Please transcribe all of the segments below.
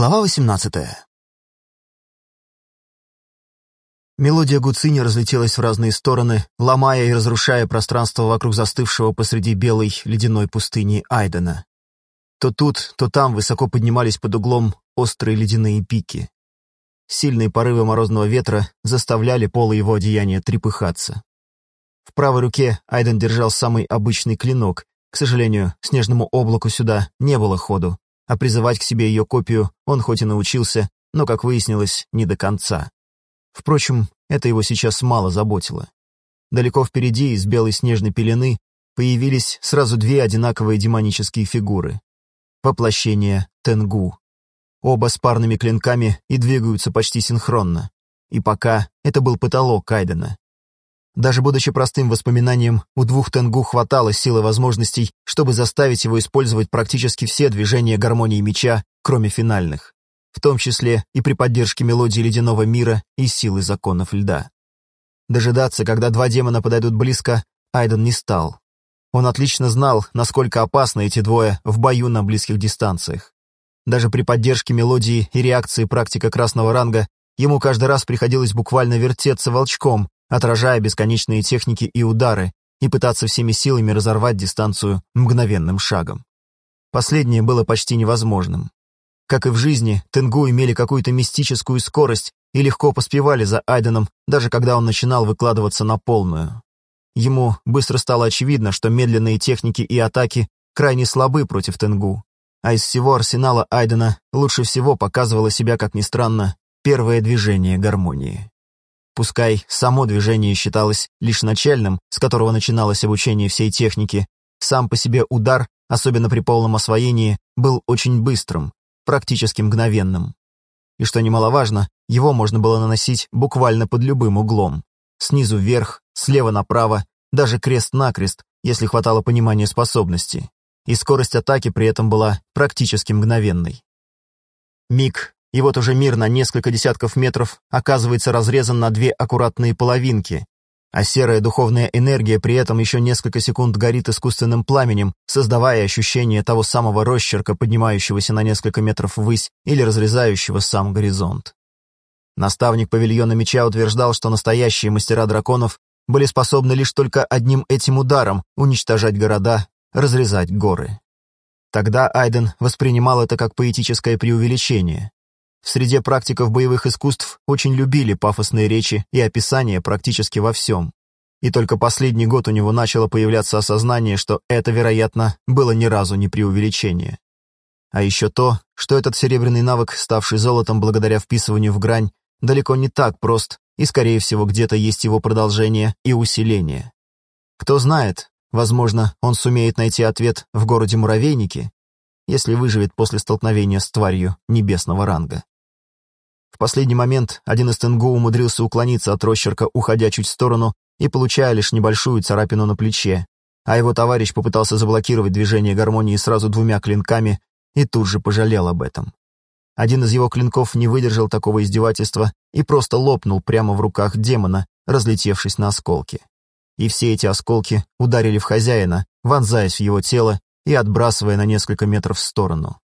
Глава 18 Мелодия Гуцини разлетелась в разные стороны, ломая и разрушая пространство вокруг застывшего посреди белой ледяной пустыни Айдена. То тут, то там высоко поднимались под углом острые ледяные пики. Сильные порывы морозного ветра заставляли полы его одеяния трепыхаться. В правой руке Айден держал самый обычный клинок. К сожалению, снежному облаку сюда не было ходу, а призывать к себе ее копию он хоть и научился, но, как выяснилось, не до конца. Впрочем, это его сейчас мало заботило. Далеко впереди, из белой снежной пелены, появились сразу две одинаковые демонические фигуры. Воплощение Тенгу. Оба с парными клинками и двигаются почти синхронно. И пока это был потолок Кайдена. Даже будучи простым воспоминанием, у двух Тенгу хватало силы возможностей, чтобы заставить его использовать практически все движения гармонии меча, кроме финальных, в том числе и при поддержке мелодии ледяного мира и силы законов льда. Дожидаться, когда два демона подойдут близко, Айден не стал. Он отлично знал, насколько опасны эти двое в бою на близких дистанциях. Даже при поддержке мелодии и реакции практика красного ранга ему каждый раз приходилось буквально вертеться волчком, отражая бесконечные техники и удары, и пытаться всеми силами разорвать дистанцию мгновенным шагом. Последнее было почти невозможным. Как и в жизни, Тенгу имели какую-то мистическую скорость и легко поспевали за Айденом, даже когда он начинал выкладываться на полную. Ему быстро стало очевидно, что медленные техники и атаки крайне слабы против Тенгу, а из всего арсенала Айдена лучше всего показывало себя, как ни странно, первое движение гармонии. Пускай само движение считалось лишь начальным, с которого начиналось обучение всей техники, сам по себе удар, особенно при полном освоении, был очень быстрым, практически мгновенным. И что немаловажно, его можно было наносить буквально под любым углом. Снизу вверх, слева направо, даже крест-накрест, если хватало понимания способности. И скорость атаки при этом была практически мгновенной. Миг, и вот уже мир на несколько десятков метров оказывается разрезан на две аккуратные половинки, а серая духовная энергия при этом еще несколько секунд горит искусственным пламенем, создавая ощущение того самого росчерка, поднимающегося на несколько метров ввысь или разрезающего сам горизонт. Наставник павильона меча утверждал, что настоящие мастера драконов были способны лишь только одним этим ударом уничтожать города, разрезать горы. Тогда Айден воспринимал это как поэтическое преувеличение. В среде практиков боевых искусств очень любили пафосные речи и описания практически во всем. И только последний год у него начало появляться осознание, что это, вероятно, было ни разу не преувеличение. А еще то, что этот серебряный навык, ставший золотом благодаря вписыванию в грань, далеко не так прост, и, скорее всего, где-то есть его продолжение и усиление. Кто знает, возможно, он сумеет найти ответ в городе Муравейники, если выживет после столкновения с тварью небесного ранга. В последний момент один из Тенгу умудрился уклониться от росчерка, уходя чуть в сторону и получая лишь небольшую царапину на плече, а его товарищ попытался заблокировать движение гармонии сразу двумя клинками и тут же пожалел об этом. Один из его клинков не выдержал такого издевательства и просто лопнул прямо в руках демона, разлетевшись на осколки. И все эти осколки ударили в хозяина, вонзаясь в его тело и отбрасывая на несколько метров в сторону.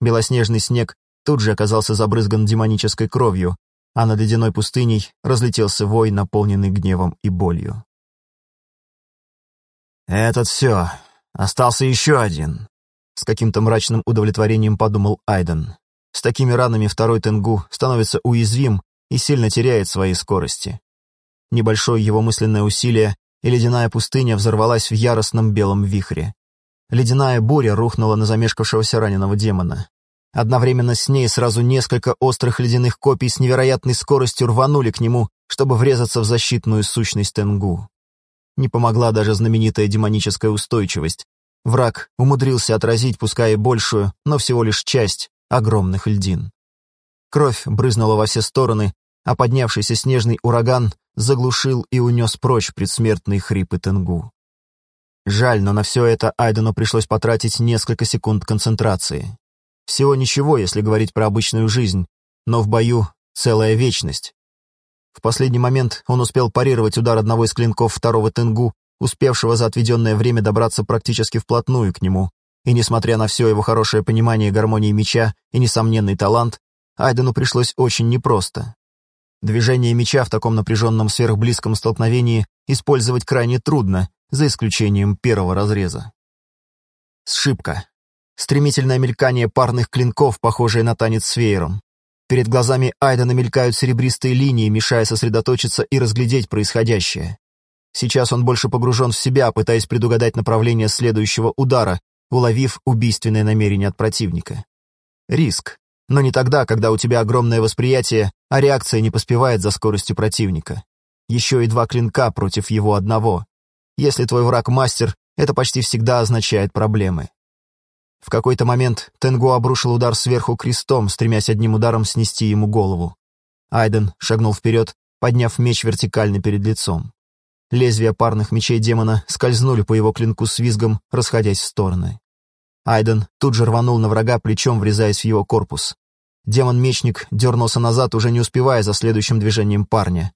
Белоснежный снег тут же оказался забрызган демонической кровью, а над ледяной пустыней разлетелся вой, наполненный гневом и болью. «Этот все. Остался еще один», — с каким-то мрачным удовлетворением подумал Айден. С такими ранами второй Тенгу становится уязвим и сильно теряет свои скорости. Небольшое его мысленное усилие, и ледяная пустыня взорвалась в яростном белом вихре. Ледяная буря рухнула на замешкавшегося раненого демона. Одновременно с ней сразу несколько острых ледяных копий с невероятной скоростью рванули к нему, чтобы врезаться в защитную сущность Тенгу. Не помогла даже знаменитая демоническая устойчивость. Враг умудрился отразить, пускай и большую, но всего лишь часть огромных льдин. Кровь брызнула во все стороны, а поднявшийся снежный ураган заглушил и унес прочь предсмертные хрипы Тенгу. Жаль, но на все это Айдену пришлось потратить несколько секунд концентрации. Всего ничего, если говорить про обычную жизнь, но в бою целая вечность. В последний момент он успел парировать удар одного из клинков второго Тенгу, успевшего за отведенное время добраться практически вплотную к нему, и несмотря на все его хорошее понимание гармонии меча и несомненный талант, Айдену пришлось очень непросто. Движение меча в таком напряженном сверхблизком столкновении использовать крайне трудно, за исключением первого разреза. Сшибка. Стремительное мелькание парных клинков, похожее на танец с веером. Перед глазами Айдена мелькают серебристые линии, мешая сосредоточиться и разглядеть происходящее. Сейчас он больше погружен в себя, пытаясь предугадать направление следующего удара, уловив убийственное намерение от противника. Риск. Но не тогда, когда у тебя огромное восприятие, а реакция не поспевает за скоростью противника. Еще и два клинка против его одного. Если твой враг мастер, это почти всегда означает проблемы. В какой-то момент Тенгу обрушил удар сверху крестом, стремясь одним ударом снести ему голову. Айден шагнул вперед, подняв меч вертикально перед лицом. Лезвия парных мечей демона скользнули по его клинку с визгом, расходясь в стороны. Айден тут же рванул на врага, плечом врезаясь в его корпус. Демон-мечник дернулся назад, уже не успевая за следующим движением парня.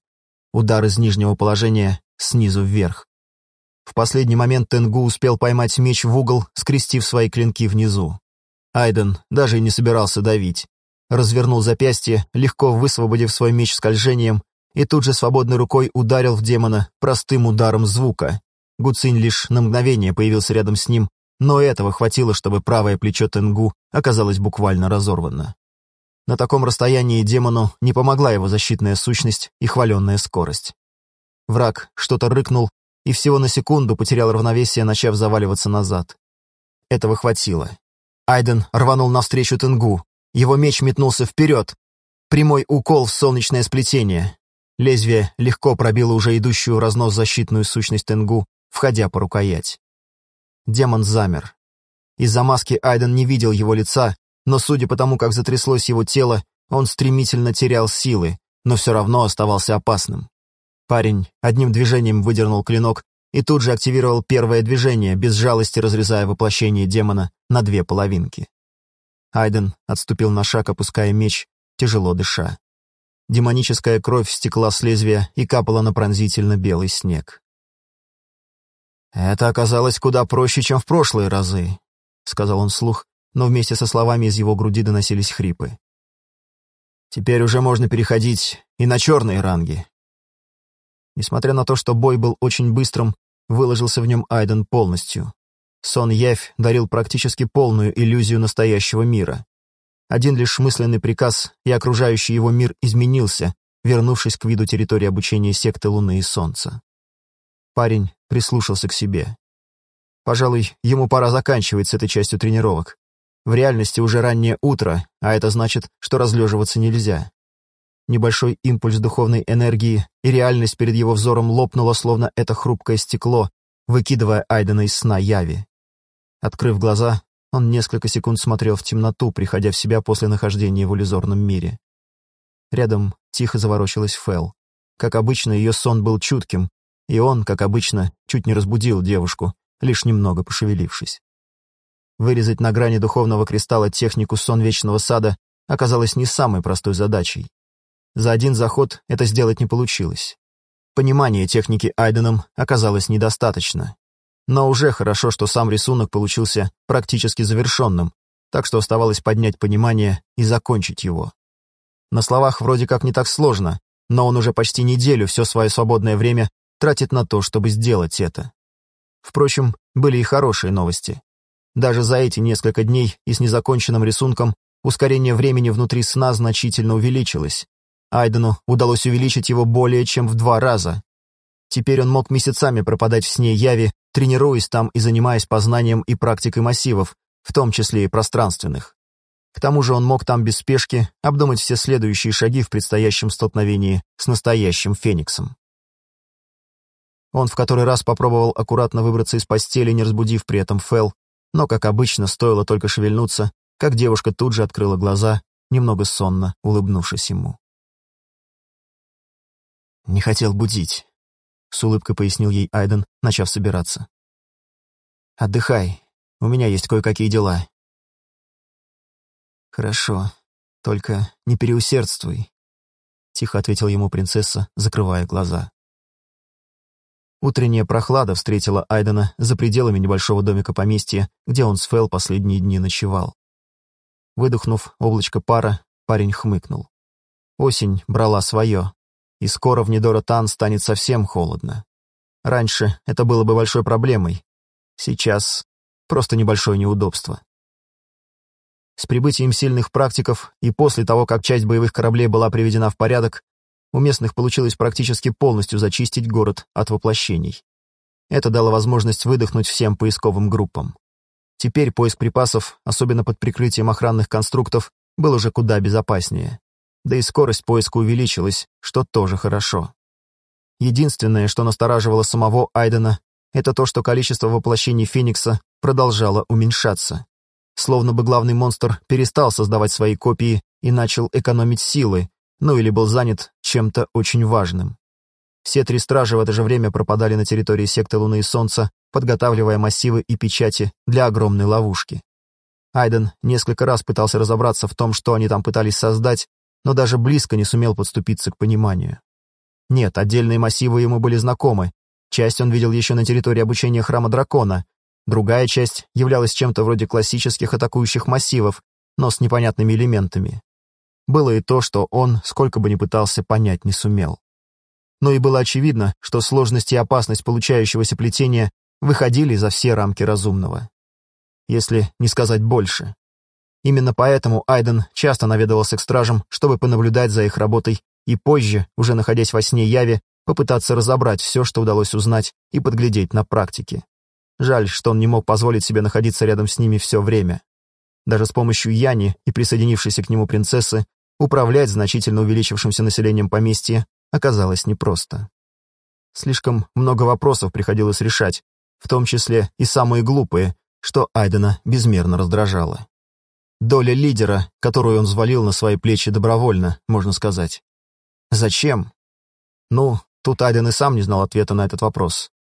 Удар из нижнего положения снизу вверх. В последний момент Тенгу успел поймать меч в угол, скрестив свои клинки внизу. Айден даже и не собирался давить. Развернул запястье, легко высвободив свой меч скольжением, и тут же свободной рукой ударил в демона простым ударом звука. Гуцинь лишь на мгновение появился рядом с ним, но этого хватило, чтобы правое плечо Тенгу оказалось буквально разорвано. На таком расстоянии демону не помогла его защитная сущность и хваленная скорость. Враг что-то рыкнул и всего на секунду потерял равновесие, начав заваливаться назад. Этого хватило. Айден рванул навстречу Тенгу. Его меч метнулся вперед. Прямой укол в солнечное сплетение. Лезвие легко пробило уже идущую разнос защитную сущность Тенгу, входя по рукоять. Демон замер. Из-за маски Айден не видел его лица, но судя по тому, как затряслось его тело, он стремительно терял силы, но все равно оставался опасным. Парень одним движением выдернул клинок и тут же активировал первое движение, без жалости разрезая воплощение демона на две половинки. Айден отступил на шаг, опуская меч, тяжело дыша. Демоническая кровь стекла с лезвия и капала на пронзительно белый снег. «Это оказалось куда проще, чем в прошлые разы», — сказал он вслух, но вместе со словами из его груди доносились хрипы. «Теперь уже можно переходить и на черные ранги». Несмотря на то, что бой был очень быстрым, выложился в нем Айден полностью. Сон Явь дарил практически полную иллюзию настоящего мира. Один лишь мысленный приказ, и окружающий его мир изменился, вернувшись к виду территории обучения секты Луны и Солнца. Парень прислушался к себе. Пожалуй, ему пора заканчивать с этой частью тренировок. В реальности уже раннее утро, а это значит, что разлеживаться нельзя. Небольшой импульс духовной энергии, и реальность перед его взором лопнула, словно это хрупкое стекло, выкидывая Айдена из сна Яви. Открыв глаза, он несколько секунд смотрел в темноту, приходя в себя после нахождения в иллюзорном мире. Рядом тихо заворочилась Фэл. Как обычно, ее сон был чутким, и он, как обычно, чуть не разбудил девушку, лишь немного пошевелившись. Вырезать на грани духовного кристалла технику сон Вечного Сада оказалось не самой простой задачей. За один заход это сделать не получилось. Понимания техники Айденом оказалось недостаточно, но уже хорошо, что сам рисунок получился практически завершенным, так что оставалось поднять понимание и закончить его. На словах вроде как не так сложно, но он уже почти неделю все свое свободное время тратит на то, чтобы сделать это. Впрочем, были и хорошие новости. Даже за эти несколько дней и с незаконченным рисунком ускорение времени внутри сна значительно увеличилось. Айдену удалось увеличить его более чем в два раза. Теперь он мог месяцами пропадать в сне яви, тренируясь там и занимаясь познанием и практикой массивов, в том числе и пространственных. К тому же он мог там без спешки обдумать все следующие шаги в предстоящем столкновении с настоящим Фениксом. Он в который раз попробовал аккуратно выбраться из постели, не разбудив при этом Фэл, но, как обычно, стоило только шевельнуться, как девушка тут же открыла глаза, немного сонно улыбнувшись ему. «Не хотел будить», с улыбкой пояснил ей Айден, начав собираться. «Отдыхай, у меня есть кое-какие дела». «Хорошо, только не переусердствуй», — тихо ответила ему принцесса, закрывая глаза. Утренняя прохлада встретила Айдена за пределами небольшого домика поместья, где он с Фэл последние дни ночевал. Выдохнув облачко пара, парень хмыкнул. Осень брала свое, и скоро в Недора-Тан станет совсем холодно. Раньше это было бы большой проблемой, сейчас просто небольшое неудобство. С прибытием сильных практиков и после того, как часть боевых кораблей была приведена в порядок, у местных получилось практически полностью зачистить город от воплощений. Это дало возможность выдохнуть всем поисковым группам. Теперь поиск припасов, особенно под прикрытием охранных конструктов, был уже куда безопаснее. Да и скорость поиска увеличилась, что тоже хорошо. Единственное, что настораживало самого Айдена, это то, что количество воплощений Феникса продолжало уменьшаться. Словно бы главный монстр перестал создавать свои копии и начал экономить силы, ну или был занят чем-то очень важным. Все три стражи в это же время пропадали на территории секты Луны и Солнца, подготавливая массивы и печати для огромной ловушки. Айден несколько раз пытался разобраться в том, что они там пытались создать, но даже близко не сумел подступиться к пониманию. Нет, отдельные массивы ему были знакомы. Часть он видел еще на территории обучения Храма Дракона. Другая часть являлась чем-то вроде классических атакующих массивов, но с непонятными элементами было и то, что он, сколько бы ни пытался, понять не сумел. Но и было очевидно, что сложность и опасность получающегося плетения выходили за все рамки разумного. Если не сказать больше. Именно поэтому Айден часто наведывался к стражам, чтобы понаблюдать за их работой и позже, уже находясь во сне яви, попытаться разобрать все, что удалось узнать и подглядеть на практике. Жаль, что он не мог позволить себе находиться рядом с ними все время. Даже с помощью Яни и присоединившейся к нему принцессы управлять значительно увеличившимся населением поместья оказалось непросто. Слишком много вопросов приходилось решать, в том числе и самые глупые, что Айдена безмерно раздражало. Доля лидера, которую он взвалил на свои плечи добровольно, можно сказать. Зачем? Ну, тут Айден и сам не знал ответа на этот вопрос.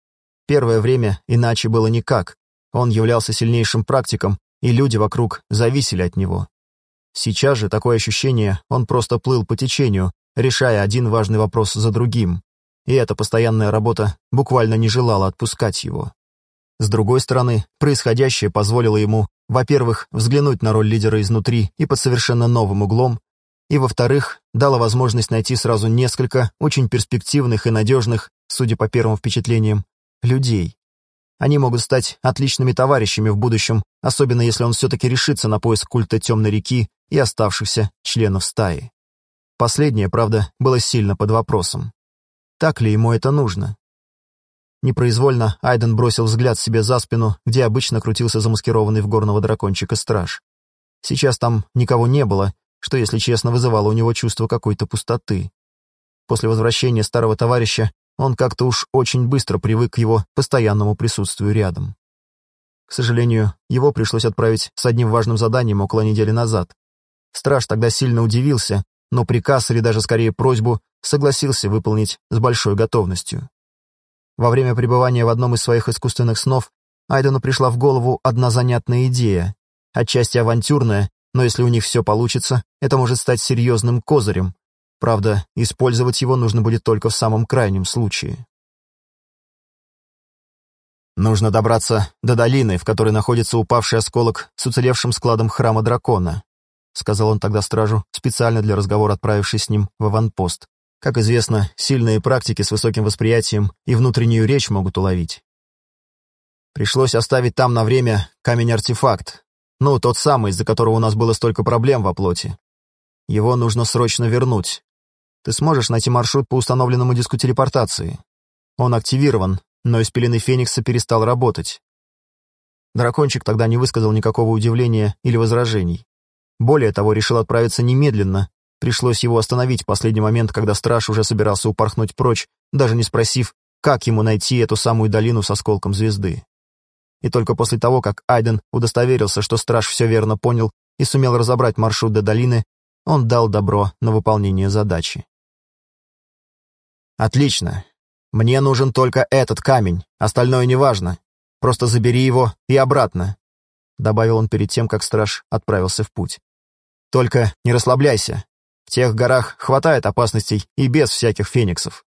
Первое время иначе было никак. Он являлся сильнейшим практиком, и люди вокруг зависели от него. Сейчас же такое ощущение, он просто плыл по течению, решая один важный вопрос за другим. И эта постоянная работа буквально не желала отпускать его. С другой стороны, происходящее позволило ему, во-первых, взглянуть на роль лидера изнутри и под совершенно новым углом, и, во-вторых, дало возможность найти сразу несколько очень перспективных и надежных, судя по первым впечатлениям, людей. Они могут стать отличными товарищами в будущем, особенно если он все-таки решится на поиск культа Темной реки и оставшихся членов стаи. Последнее, правда, было сильно под вопросом. Так ли ему это нужно? Непроизвольно Айден бросил взгляд себе за спину, где обычно крутился замаскированный в горного дракончика страж. Сейчас там никого не было, что, если честно, вызывало у него чувство какой-то пустоты. После возвращения старого товарища он как-то уж очень быстро привык к его постоянному присутствию рядом. К сожалению, его пришлось отправить с одним важным заданием около недели назад. Страж тогда сильно удивился, но приказ или даже скорее просьбу согласился выполнить с большой готовностью. Во время пребывания в одном из своих искусственных снов Айдену пришла в голову одна занятная идея, отчасти авантюрная, но если у них все получится, это может стать серьезным козырем. Правда, использовать его нужно будет только в самом крайнем случае. Нужно добраться до долины, в которой находится упавший осколок с уцелевшим складом храма дракона, сказал он тогда стражу, специально для разговора отправившись с ним в аванпост. Как известно, сильные практики с высоким восприятием и внутреннюю речь могут уловить. Пришлось оставить там на время камень-артефакт, ну, тот самый, из-за которого у нас было столько проблем во плоти. Его нужно срочно вернуть. Ты сможешь найти маршрут по установленному диску телепортации. Он активирован, но из пелены Феникса перестал работать. Дракончик тогда не высказал никакого удивления или возражений. Более того, решил отправиться немедленно. Пришлось его остановить в последний момент, когда страж уже собирался упорхнуть прочь, даже не спросив, как ему найти эту самую долину с осколком звезды. И только после того, как Айден удостоверился, что страж все верно понял и сумел разобрать маршрут до долины, он дал добро на выполнение задачи. «Отлично. Мне нужен только этот камень, остальное неважно. Просто забери его и обратно», — добавил он перед тем, как страж отправился в путь. «Только не расслабляйся. В тех горах хватает опасностей и без всяких фениксов.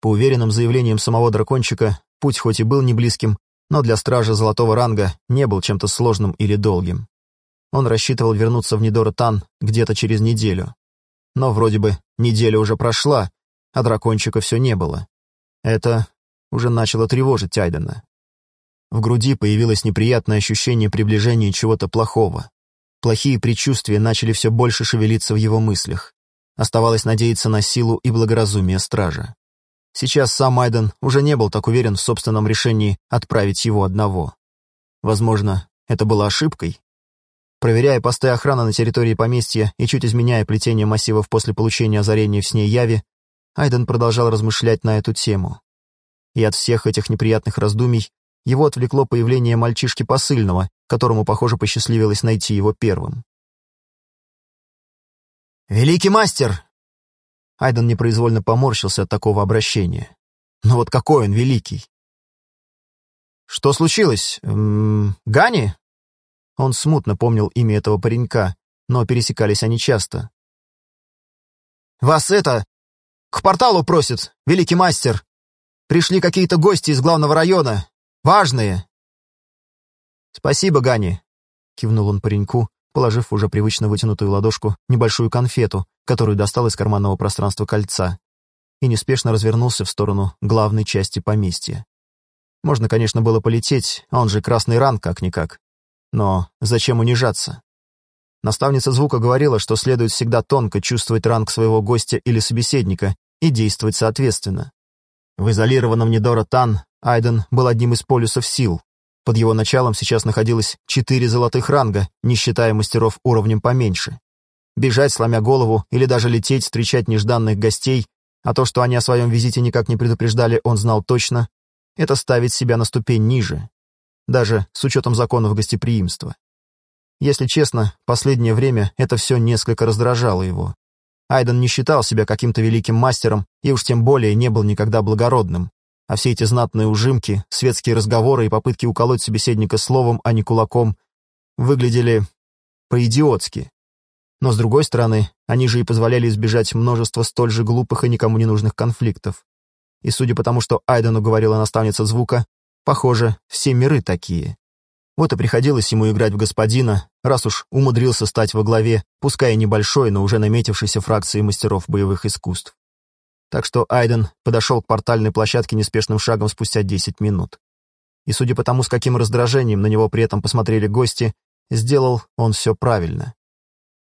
По уверенным заявлениям самого дракончика, путь хоть и был не близким, но для стража золотого ранга не был чем-то сложным или долгим. Он рассчитывал вернуться в Нидора Тан где-то через неделю. Но вроде бы неделя уже прошла, а дракончика все не было. Это уже начало тревожить Айдена. В груди появилось неприятное ощущение приближения чего-то плохого. Плохие предчувствия начали все больше шевелиться в его мыслях. Оставалось надеяться на силу и благоразумие стража. Сейчас сам Айден уже не был так уверен в собственном решении отправить его одного. Возможно, это было ошибкой. Проверяя посты охраны на территории поместья и чуть изменяя плетение массивов после получения озарения в сне яви, Айден продолжал размышлять на эту тему. И от всех этих неприятных раздумий его отвлекло появление мальчишки посыльного, которому, похоже, посчастливилось найти его первым. «Великий мастер!» Айден непроизвольно поморщился от такого обращения. Но вот какой он великий! «Что случилось? М -м, Гани?» Он смутно помнил имя этого паренька, но пересекались они часто. «Вас это... к порталу просит, великий мастер! Пришли какие-то гости из главного района, важные!» «Спасибо, Гани!» — кивнул он пареньку, положив уже привычно вытянутую ладошку небольшую конфету, которую достал из карманного пространства кольца, и неспешно развернулся в сторону главной части поместья. Можно, конечно, было полететь, он же красный ран как-никак. Но зачем унижаться? Наставница звука говорила, что следует всегда тонко чувствовать ранг своего гостя или собеседника и действовать соответственно. В изолированном Нидора Тан Айден был одним из полюсов сил, под его началом сейчас находилось четыре золотых ранга, не считая мастеров уровнем поменьше. Бежать, сломя голову, или даже лететь, встречать нежданных гостей, а то, что они о своем визите никак не предупреждали, он знал точно, это ставить себя на ступень ниже, даже с учетом законов гостеприимства. Если честно, последнее время это все несколько раздражало его. Айден не считал себя каким-то великим мастером и уж тем более не был никогда благородным, а все эти знатные ужимки, светские разговоры и попытки уколоть собеседника словом, а не кулаком, выглядели по-идиотски. Но, с другой стороны, они же и позволяли избежать множества столь же глупых и никому не нужных конфликтов. И судя по тому, что Айдену говорила наставница звука, похоже, все миры такие. Вот и приходилось ему играть в господина, раз уж умудрился стать во главе, пускай и небольшой, но уже наметившейся фракции мастеров боевых искусств. Так что Айден подошел к портальной площадке неспешным шагом спустя 10 минут. И судя по тому, с каким раздражением на него при этом посмотрели гости, сделал он все правильно.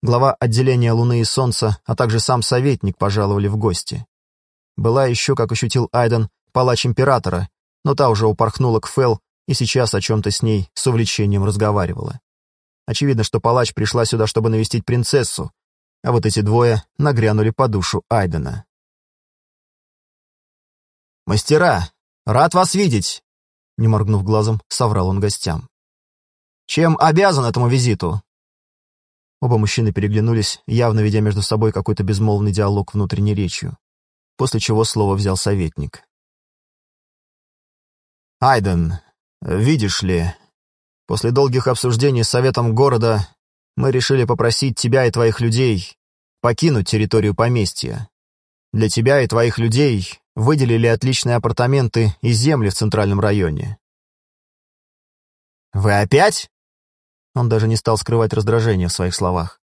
Глава отделения Луны и Солнца, а также сам советник пожаловали в гости. Была еще, как ощутил Айден, палач Императора, но та уже упорхнула к Фел и сейчас о чем-то с ней с увлечением разговаривала. Очевидно, что палач пришла сюда, чтобы навестить принцессу, а вот эти двое нагрянули по душу Айдена. «Мастера, рад вас видеть!» Не моргнув глазом, соврал он гостям. «Чем обязан этому визиту?» Оба мужчины переглянулись, явно ведя между собой какой-то безмолвный диалог внутренней речью, после чего слово взял советник. «Айден, видишь ли, после долгих обсуждений с советом города мы решили попросить тебя и твоих людей покинуть территорию поместья. Для тебя и твоих людей выделили отличные апартаменты и земли в центральном районе. «Вы опять?» Он даже не стал скрывать раздражение в своих словах.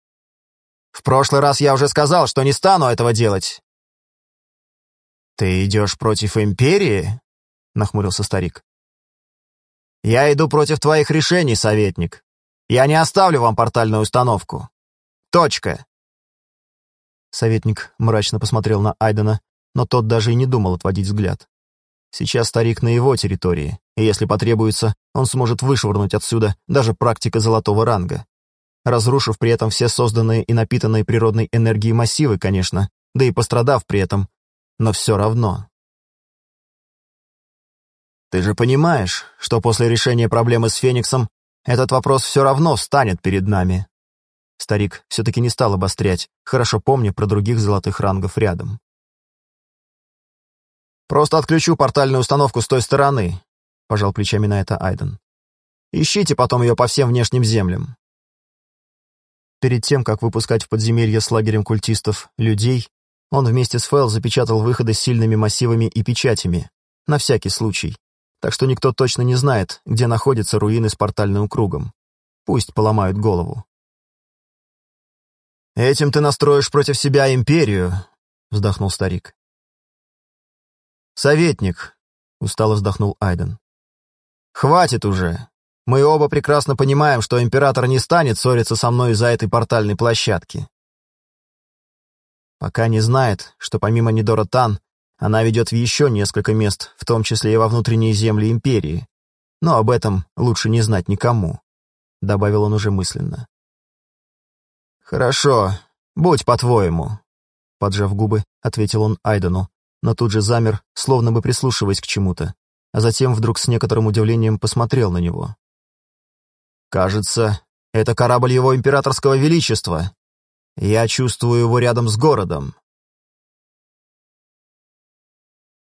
«В прошлый раз я уже сказал, что не стану этого делать». «Ты идешь против Империи?» — нахмурился старик. «Я иду против твоих решений, советник. Я не оставлю вам портальную установку. Точка». Советник мрачно посмотрел на Айдена, но тот даже и не думал отводить взгляд. Сейчас старик на его территории, и если потребуется, он сможет вышвырнуть отсюда даже практика золотого ранга. Разрушив при этом все созданные и напитанные природной энергией массивы, конечно, да и пострадав при этом, но все равно. Ты же понимаешь, что после решения проблемы с Фениксом этот вопрос все равно встанет перед нами. Старик все-таки не стал обострять, хорошо помня про других золотых рангов рядом. «Просто отключу портальную установку с той стороны», — пожал плечами на это Айден. «Ищите потом ее по всем внешним землям». Перед тем, как выпускать в подземелье с лагерем культистов людей, Он вместе с Фэл запечатал выходы сильными массивами и печатями, на всякий случай, так что никто точно не знает, где находятся руины с портальным кругом. Пусть поломают голову. «Этим ты настроишь против себя империю», — вздохнул старик. «Советник», — устало вздохнул Айден. «Хватит уже. Мы оба прекрасно понимаем, что император не станет ссориться со мной из-за этой портальной площадки. Пока не знает, что помимо Нидора Тан, она ведет в еще несколько мест, в том числе и во внутренние земли империи. Но об этом лучше не знать никому», — добавил он уже мысленно. «Хорошо, будь по-твоему», — поджав губы, ответил он Айдену, но тут же замер, словно бы прислушиваясь к чему-то, а затем вдруг с некоторым удивлением посмотрел на него. «Кажется, это корабль его императорского величества. Я чувствую его рядом с городом.